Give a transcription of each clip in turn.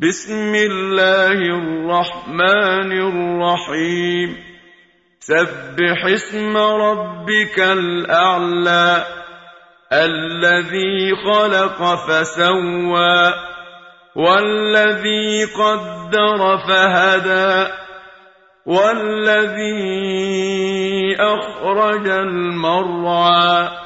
بسم الله الرحمن الرحيم. سبح اسم ربك الأعلى الذي خلق فسوى والذي قدر فهدى والذي أخرج المرعى.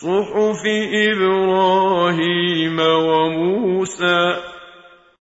صحف إبراهيم وموسى